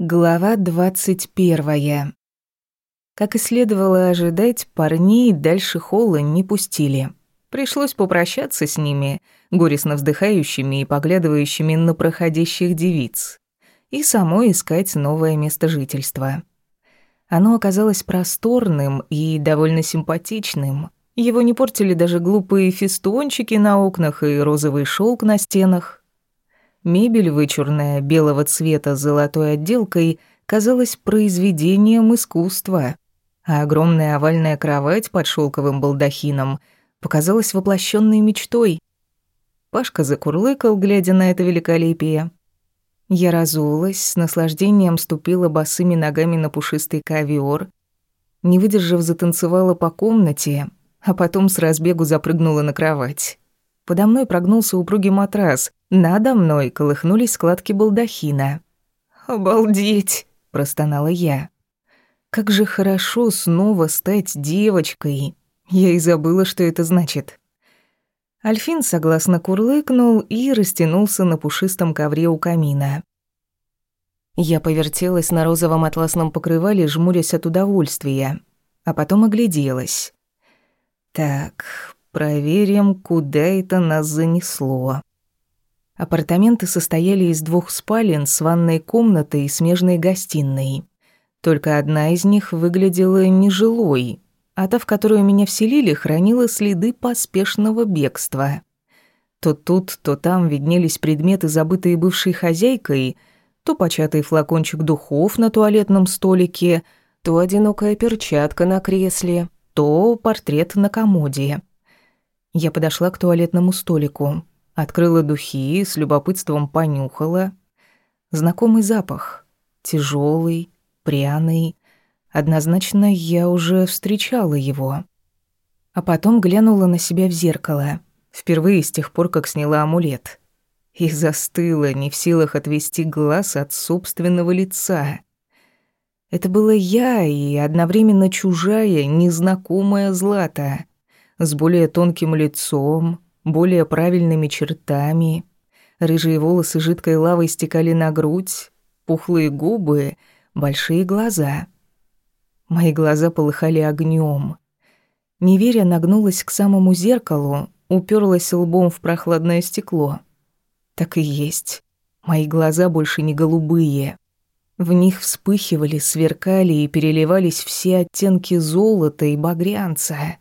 Глава двадцать первая. Как и следовало ожидать, парней дальше холла не пустили. Пришлось попрощаться с ними, горестно вздыхающими и поглядывающими на проходящих девиц, и самой искать новое место жительства. Оно оказалось просторным и довольно симпатичным. Его не портили даже глупые фестончики на окнах и розовый шелк на стенах. Мебель, вычурная, белого цвета с золотой отделкой, казалась произведением искусства, а огромная овальная кровать под шелковым балдахином показалась воплощенной мечтой. Пашка закурлыкал, глядя на это великолепие. Я разулась, с наслаждением ступила босыми ногами на пушистый ковер, не выдержав, затанцевала по комнате, а потом с разбегу запрыгнула на кровать. Подо мной прогнулся упругий матрас, надо мной колыхнулись складки балдахина. «Обалдеть!» – простонала я. «Как же хорошо снова стать девочкой!» Я и забыла, что это значит. Альфин согласно курлыкнул и растянулся на пушистом ковре у камина. Я повертелась на розовом атласном покрывале, жмурясь от удовольствия, а потом огляделась. Так, проверим, куда это нас занесло. Апартаменты состояли из двух спален с ванной комнатой и смежной гостиной. Только одна из них выглядела нежилой, а та, в которую меня вселили, хранила следы поспешного бегства. То тут, то там виднелись предметы, забытые бывшей хозяйкой, то початый флакончик духов на туалетном столике, то одинокая перчатка на кресле, то портрет на комоде. Я подошла к туалетному столику. Открыла духи, с любопытством понюхала. Знакомый запах. тяжелый, пряный. Однозначно, я уже встречала его. А потом глянула на себя в зеркало. Впервые с тех пор, как сняла амулет. И застыла, не в силах отвести глаз от собственного лица. Это была я и одновременно чужая, незнакомая Злата. С более тонким лицом, более правильными чертами. Рыжие волосы жидкой лавой стекали на грудь, пухлые губы, большие глаза. Мои глаза полыхали огнем. Неверя нагнулась к самому зеркалу, уперлась лбом в прохладное стекло. Так и есть. Мои глаза больше не голубые. В них вспыхивали, сверкали и переливались все оттенки золота и багрянца.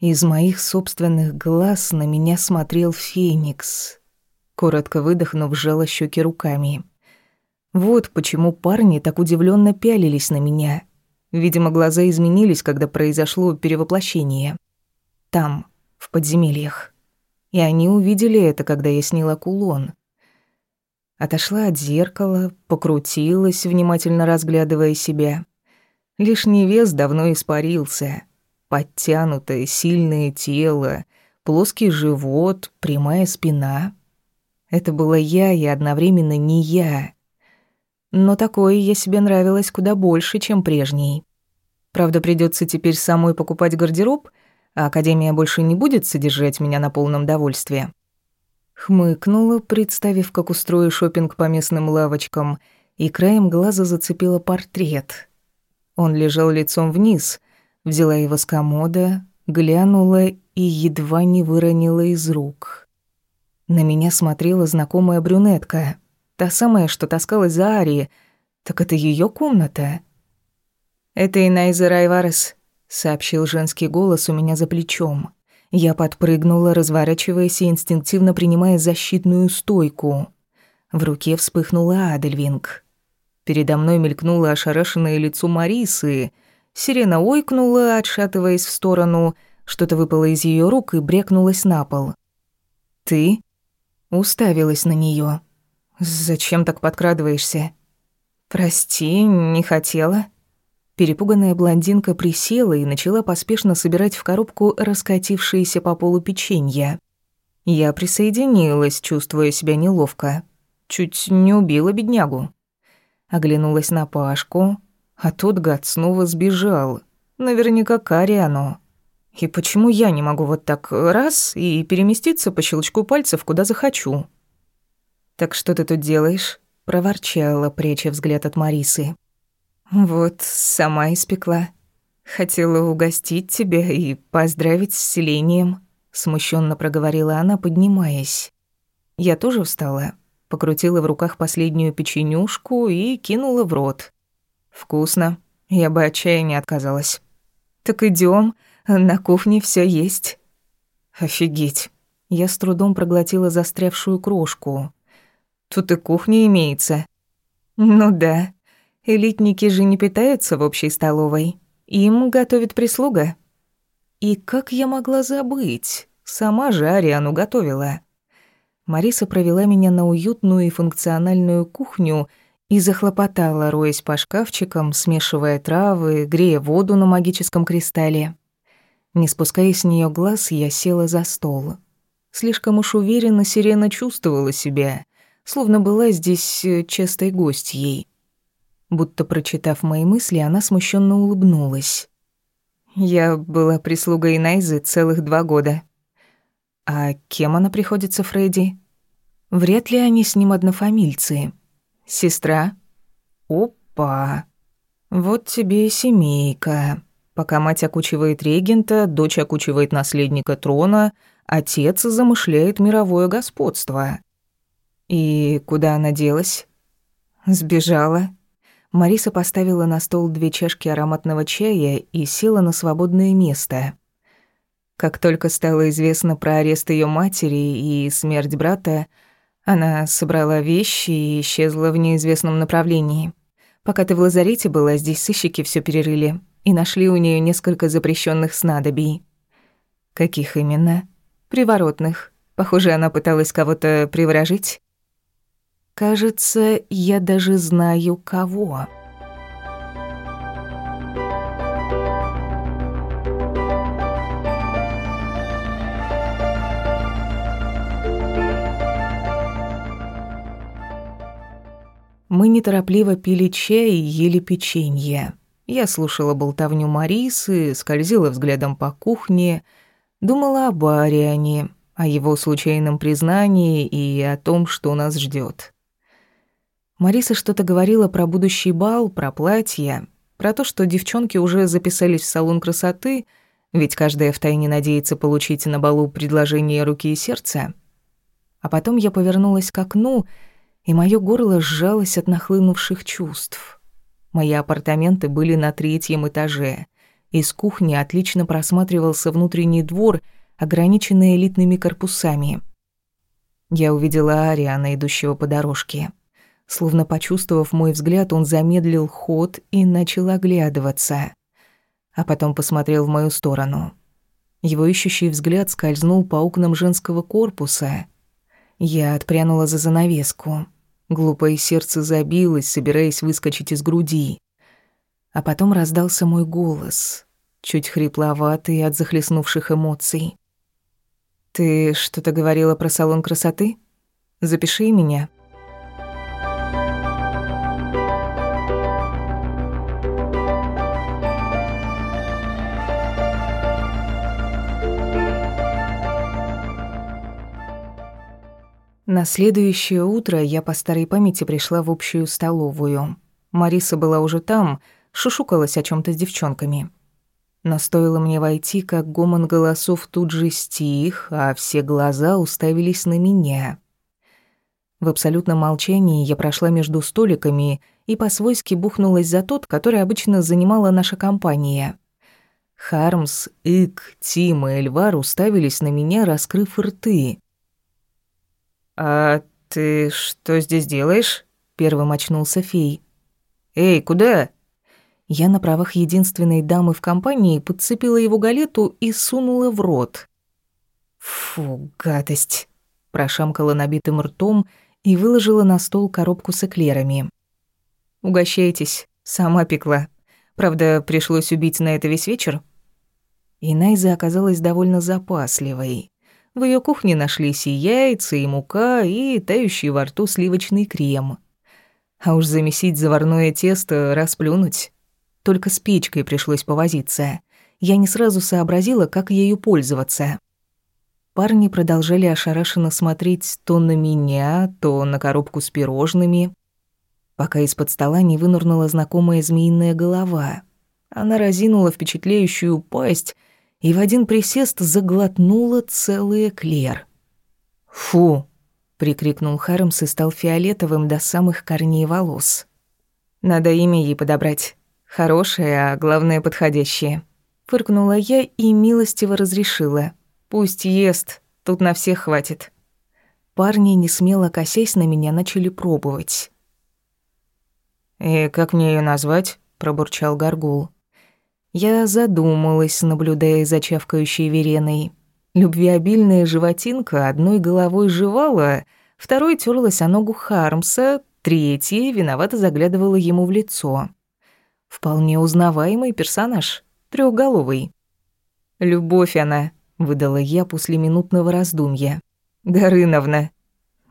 Из моих собственных глаз на меня смотрел Феникс. Коротко выдохнув, сжала щеки руками. Вот почему парни так удивленно пялились на меня. Видимо, глаза изменились, когда произошло перевоплощение. Там, в подземельях. И они увидели это, когда я сняла кулон. Отошла от зеркала, покрутилась, внимательно разглядывая себя. Лишний вес давно испарился. Подтянутое, сильное тело, плоский живот, прямая спина. Это была я и одновременно не я. Но такое я себе нравилась куда больше, чем прежний. Правда, придется теперь самой покупать гардероб, а Академия больше не будет содержать меня на полном довольстве. Хмыкнула, представив, как устрою шопинг по местным лавочкам, и краем глаза зацепила портрет. Он лежал лицом вниз, Взяла его с комода, глянула и едва не выронила из рук. На меня смотрела знакомая брюнетка, та самая, что таскалась за Ари. Так это ее комната. «Это Инайза Райварес», — сообщил женский голос у меня за плечом. Я подпрыгнула, разворачиваясь и инстинктивно принимая защитную стойку. В руке вспыхнула Адельвинг. Передо мной мелькнуло ошарашенное лицо Марисы — Сирена ойкнула, отшатываясь в сторону, что-то выпало из ее рук и брекнулось на пол. «Ты?» Уставилась на нее. «Зачем так подкрадываешься?» «Прости, не хотела». Перепуганная блондинка присела и начала поспешно собирать в коробку раскатившиеся по полу печенья. Я присоединилась, чувствуя себя неловко. Чуть не убила беднягу. Оглянулась на Пашку, а тот гад снова сбежал. Наверняка к Ариану. И почему я не могу вот так раз и переместиться по щелчку пальцев куда захочу? «Так что ты тут делаешь?» проворчала, пряча взгляд от Марисы. «Вот, сама испекла. Хотела угостить тебя и поздравить с селением», — смущенно проговорила она, поднимаясь. Я тоже встала, покрутила в руках последнюю печенюшку и кинула в рот. «Вкусно. Я бы отчаянно отказалась». «Так идем, на кухне все есть». «Офигеть». Я с трудом проглотила застрявшую крошку. «Тут и кухня имеется». «Ну да. Элитники же не питаются в общей столовой. Им готовит прислуга». И как я могла забыть? Сама же Ариану готовила. Мариса провела меня на уютную и функциональную кухню и захлопотала, роясь по шкафчикам, смешивая травы, грея воду на магическом кристалле. Не спуская с нее глаз, я села за стол. Слишком уж уверенно Сирена чувствовала себя, словно была здесь э, частой гостьей. Будто прочитав мои мысли, она смущенно улыбнулась. Я была прислугой Найзы целых два года. А кем она приходится Фредди? Вряд ли они с ним однофамильцы. Сестра? Опа. Вот тебе и семейка. Пока мать окучивает регента, дочь окучивает наследника трона, отец замышляет мировое господство. И куда она делась? Сбежала. Мариса поставила на стол две чашки ароматного чая и села на свободное место. Как только стало известно про арест ее матери и смерть брата, она собрала вещи и исчезла в неизвестном направлении. Пока ты в лазарете была, здесь сыщики все перерыли и нашли у нее несколько запрещенных снадобий. Каких именно? Приворотных. Похоже, она пыталась кого-то приворожить. Кажется, я даже знаю кого. Мы неторопливо пили чай и ели печенье. Я слушала болтовню Марисы, скользила взглядом по кухне, думала об Ариане, о его случайном признании и о том, что нас ждет. Мариса что-то говорила про будущий бал, про платье, про то, что девчонки уже записались в салон красоты, ведь каждая втайне надеется получить на балу предложение руки и сердца. А потом я повернулась к окну — и моё горло сжалось от нахлынувших чувств. Мои апартаменты были на третьем этаже. Из кухни отлично просматривался внутренний двор, ограниченный элитными корпусами. Я увидела Ариана, идущего по дорожке. Словно почувствовав мой взгляд, он замедлил ход и начал оглядываться. А потом посмотрел в мою сторону. Его ищущий взгляд скользнул по окнам женского корпуса. Я отпрянула за занавеску. Глупое сердце забилось, собираясь выскочить из груди. А потом раздался мой голос, чуть хрипловатый от захлестнувших эмоций. «Ты что-то говорила про салон красоты? Запиши меня». На следующее утро я по старой памяти пришла в общую столовую. Мариса была уже там, шушукалась о чем то с девчонками. Но стоило мне войти, как гомон голосов тут же стих, а все глаза уставились на меня. В абсолютном молчании я прошла между столиками и по-свойски бухнулась за тот, который обычно занимала наша компания. Хармс, Ик, Тим и Эльвар уставились на меня, раскрыв рты. «А ты что здесь делаешь?» — первым очнулся фей. «Эй, куда?» Я на правах единственной дамы в компании подцепила его галету и сунула в рот. «Фу, гадость!» — прошамкала набитым ртом и выложила на стол коробку с эклерами. «Угощайтесь, сама пекла. Правда, пришлось убить на это весь вечер». И Найза оказалась довольно запасливой. В ее кухне нашлись и яйца, и мука, и тающий во рту сливочный крем. А уж замесить заварное тесто, расплюнуть. Только с печкой пришлось повозиться. Я не сразу сообразила, как ею пользоваться. Парни продолжали ошарашенно смотреть то на меня, то на коробку с пирожными. пока из-под стола не вынырнула знакомая змеиная голова. Она разинула впечатляющую пасть и в один присест заглотнула целый эклер. «Фу!» — прикрикнул Хармс и стал фиолетовым до самых корней волос. «Надо имя ей подобрать. Хорошее, а главное, подходящее». Фыркнула я и милостиво разрешила. «Пусть ест, тут на всех хватит». Парни, не смело косясь на меня, начали пробовать. «И как мне ее назвать?» — пробурчал Горгул. Я задумалась, наблюдая за чавкающей вереной. Любвеобильная животинка одной головой жевала, второй терлась о ногу Хармса, третья виновато заглядывала ему в лицо. Вполне узнаваемый персонаж, трехголовый. «Любовь она», — выдала я после минутного раздумья. «Горыновна».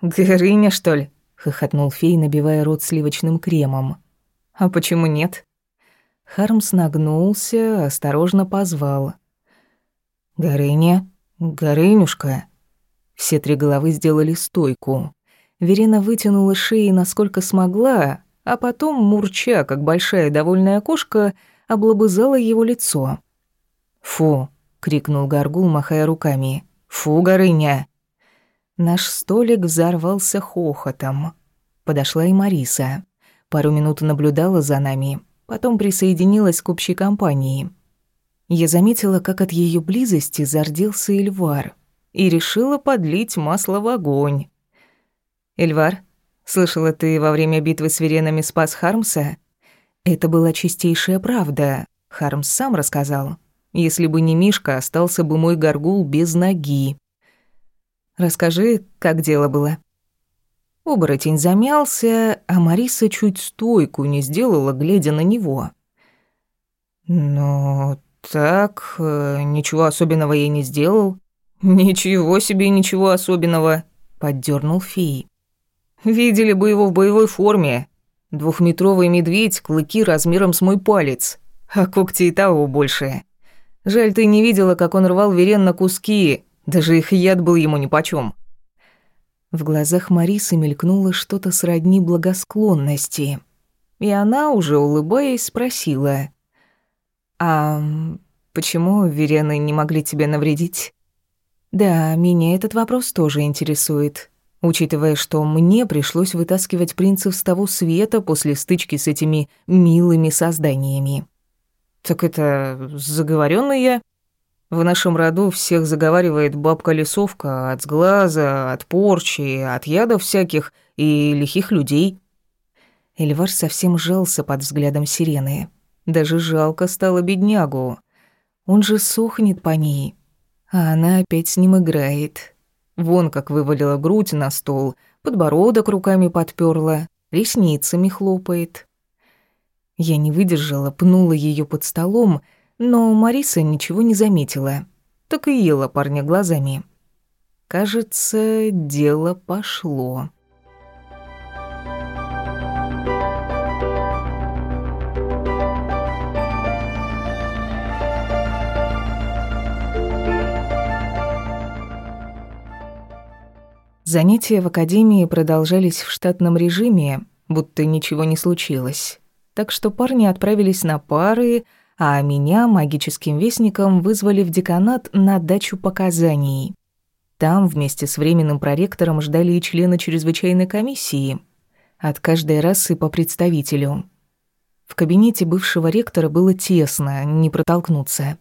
«Горыня, что ли?» — хохотнул фей, набивая рот сливочным кремом. «А почему нет?» Хармс нагнулся, осторожно позвал. «Горыня, Горынюшка». Все три головы сделали стойку. Верена вытянула шеи насколько смогла, а потом, мурча, как большая довольная кошка, облобызала его лицо. «Фу!» — крикнул Гаргул, махая руками. «Фу, Горыня!» Наш столик взорвался хохотом. Подошла и Мариса. Пару минут наблюдала за нами, потом присоединилась к общей компании. Я заметила, как от ее близости зарделся Эльвар, и решила подлить масло в огонь. «Эльвар, слышала, ты во время битвы с Веренами спас Хармса?» Это была чистейшая правда. Хармс сам рассказал. Если бы не Мишка, остался бы мой горгул без ноги. Расскажи, как дело было». Оборотень замялся, а Мариса чуть стойку не сделала, глядя на него. «Ну, так, э, ничего особенного я не сделал». «Ничего себе, ничего особенного», — поддернул фей. «Видели бы его в боевой форме. Двухметровый медведь, клыки размером с мой палец, а когти и того больше. Жаль, ты не видела, как он рвал Верен на куски, даже их яд был ему нипочём. В глазах Марисы мелькнуло что-то сродни благосклонности. И она, уже улыбаясь, спросила. «А почему Верены не могли тебе навредить?» «Да, меня этот вопрос тоже интересует, учитывая, что мне пришлось вытаскивать принцев с того света после стычки с этими милыми созданиями». «Так это заговорённые?» В нашем роду всех заговаривает бабка-лесовка от сглаза, от порчи, от ядов всяких и лихих людей. Эльвар совсем жался под взглядом сирены. Даже жалко стало беднягу. Он же сохнет по ней. А она опять с ним играет. Вон как вывалила грудь на стол, подбородок руками подперла, ресницами хлопает. Я не выдержала, пнула ее под столом — но Мариса ничего не заметила, так и ела парня глазами. Кажется, дело пошло. Занятия в академии продолжались в штатном режиме, будто ничего не случилось. Так что парни отправились на пары, а меня магическим вестником вызвали в деканат на дачу показаний. Там вместе с временным проректором ждали и члены чрезвычайной комиссии. От каждой расы по представителю. В кабинете бывшего ректора было тесно, не протолкнуться.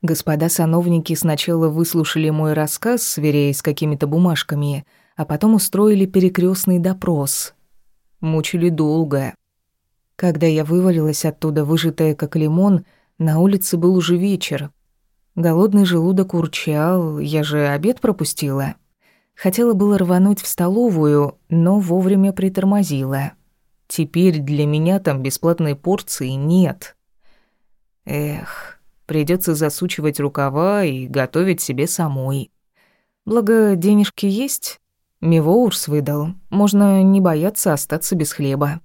Господа сановники сначала выслушали мой рассказ, сверяясь с какими-то бумажками, а потом устроили перекрестный допрос. Мучили долго. Когда я вывалилась оттуда, выжатая как лимон, на улице был уже вечер. Голодный желудок урчал, я же обед пропустила. Хотела было рвануть в столовую, но вовремя притормозила. Теперь для меня там бесплатной порции нет. Эх, придется засучивать рукава и готовить себе самой. Благо, денежки есть. Мивоурс выдал. Можно не бояться остаться без хлеба.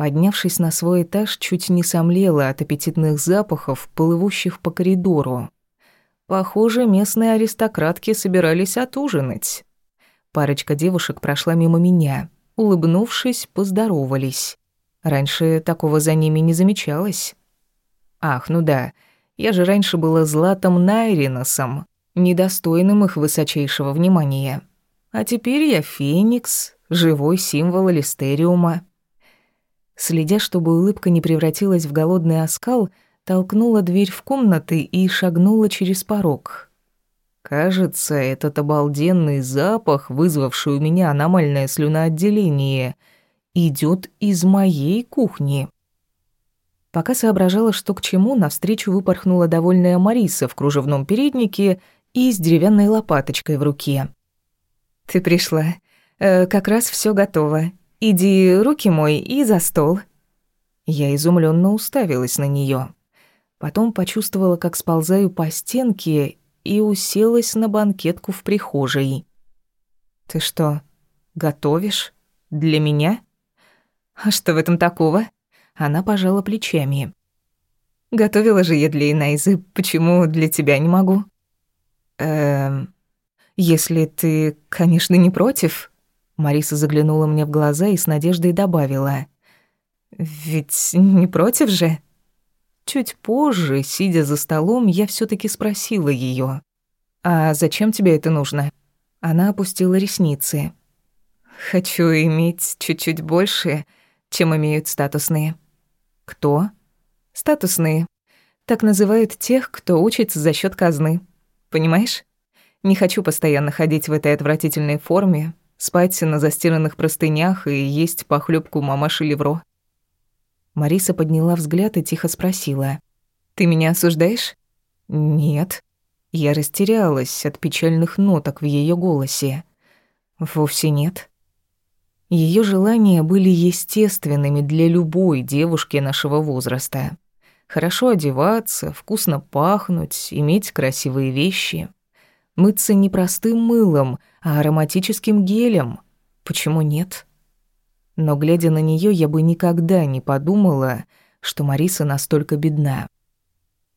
Поднявшись на свой этаж, чуть не сомлела от аппетитных запахов, плывущих по коридору. Похоже, местные аристократки собирались отужинать. Парочка девушек прошла мимо меня. улыбнувшись, поздоровались. Раньше такого за ними не замечалось. Ах, ну да, я же раньше была Златом Найриносом, недостойным их высочайшего внимания. А теперь я Феникс, живой символ Элистериума. Следя, чтобы улыбка не превратилась в голодный оскал, толкнула дверь в комнаты и шагнула через порог. Кажется, этот обалденный запах, вызвавший у меня аномальное слюноотделение, идет из моей кухни. Пока соображала, что к чему, навстречу выпорхнула довольная Мариса в кружевном переднике и с деревянной лопаточкой в руке. «Ты пришла. Э, как раз все готово. Иди руки мой и за стол». Я изумленно уставилась на нее. Потом почувствовала, как сползаю по стенке и уселась на банкетку в прихожей. «Ты что, готовишь? Для меня?» «А что в этом такого?» Она пожала плечами. «Готовила же я для Инайзы, почему для тебя не могу?» «Эм... Если ты, конечно, не против...» Мариса заглянула мне в глаза и с надеждой добавила. «Ведь не против же?» Чуть позже, сидя за столом, я все таки спросила ее: «А зачем тебе это нужно?» Она опустила ресницы. «Хочу иметь чуть-чуть больше, чем имеют статусные». «Кто?» «Статусные. Так называют тех, кто учится за счет казны. Понимаешь? Не хочу постоянно ходить в этой отвратительной форме, спать на застиранных простынях и есть похлебку мамаши Левро. Мариса подняла взгляд и тихо спросила. «Ты меня осуждаешь?» «Нет». Я растерялась от печальных ноток в ее голосе. «Вовсе нет». Ее желания были естественными для любой девушки нашего возраста. Хорошо одеваться, вкусно пахнуть, иметь красивые вещи — Мыться не простым мылом, а ароматическим гелем. Почему нет? Но глядя на нее, я бы никогда не подумала, что Мариса настолько бедна.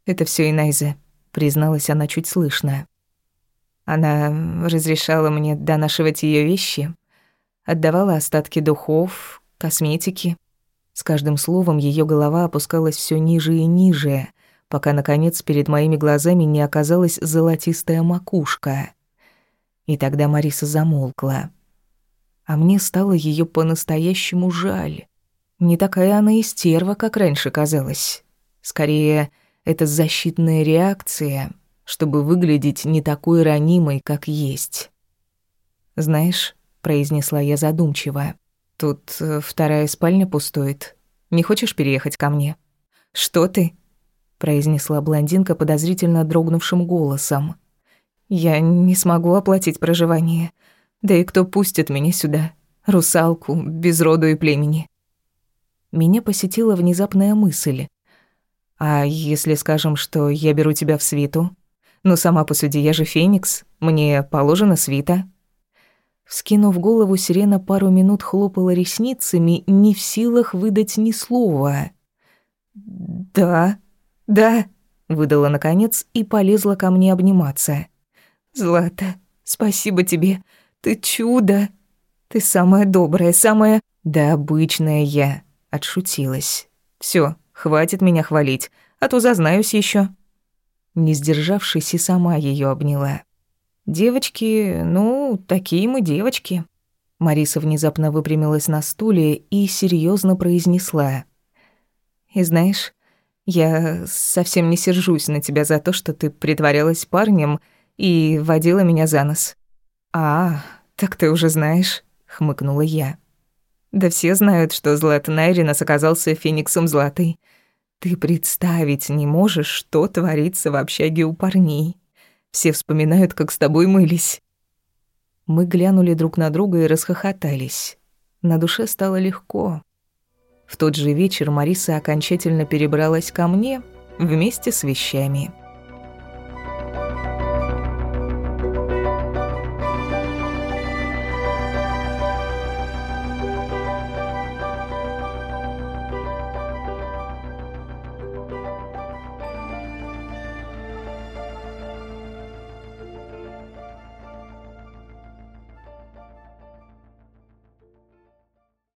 «Это все Инайза», — призналась она чуть слышно. Она разрешала мне донашивать ее вещи, отдавала остатки духов, косметики. С каждым словом ее голова опускалась все ниже и ниже, пока, наконец, перед моими глазами не оказалась золотистая макушка. И тогда Мариса замолкла. А мне стало ее по-настоящему жаль. Не такая она и стерва, как раньше казалось. Скорее, это защитная реакция, чтобы выглядеть не такой ранимой, как есть. «Знаешь», — произнесла я задумчиво, — «тут э, вторая спальня пустует. Не хочешь переехать ко мне?» «Что ты?» Произнесла блондинка подозрительно дрогнувшим голосом. Я не смогу оплатить проживание. Да и кто пустит меня сюда? Русалку, без роду и племени. Меня посетила внезапная мысль. А если скажем, что я беру тебя в свиту? Ну, сама посуди, я же Феникс, мне положена свита. Вскинув голову, сирена пару минут хлопала ресницами, не в силах выдать ни слова. «Да», «Да», — выдала наконец и полезла ко мне обниматься. «Злата, спасибо тебе. Ты чудо. Ты самая добрая, самая...» «Да обычная я», — отшутилась. Все, хватит меня хвалить, а то зазнаюсь еще. Не сдержавшись, и сама ее обняла. «Девочки, ну, такие мы девочки». Мариса внезапно выпрямилась на стуле и серьезно произнесла. «И знаешь, я совсем не сержусь на тебя за то, что ты притворялась парнем и водила меня за нос. А, так ты уже знаешь, хмыкнула я. Да все знают, что Златан Айринас оказался фениксом Златой. Ты представить не можешь, что творится в общаге у парней. Все вспоминают, как с тобой мылись. Мы глянули друг на друга и расхохотались. На душе стало легко. В тот же вечер Мариса окончательно перебралась ко мне вместе с вещами –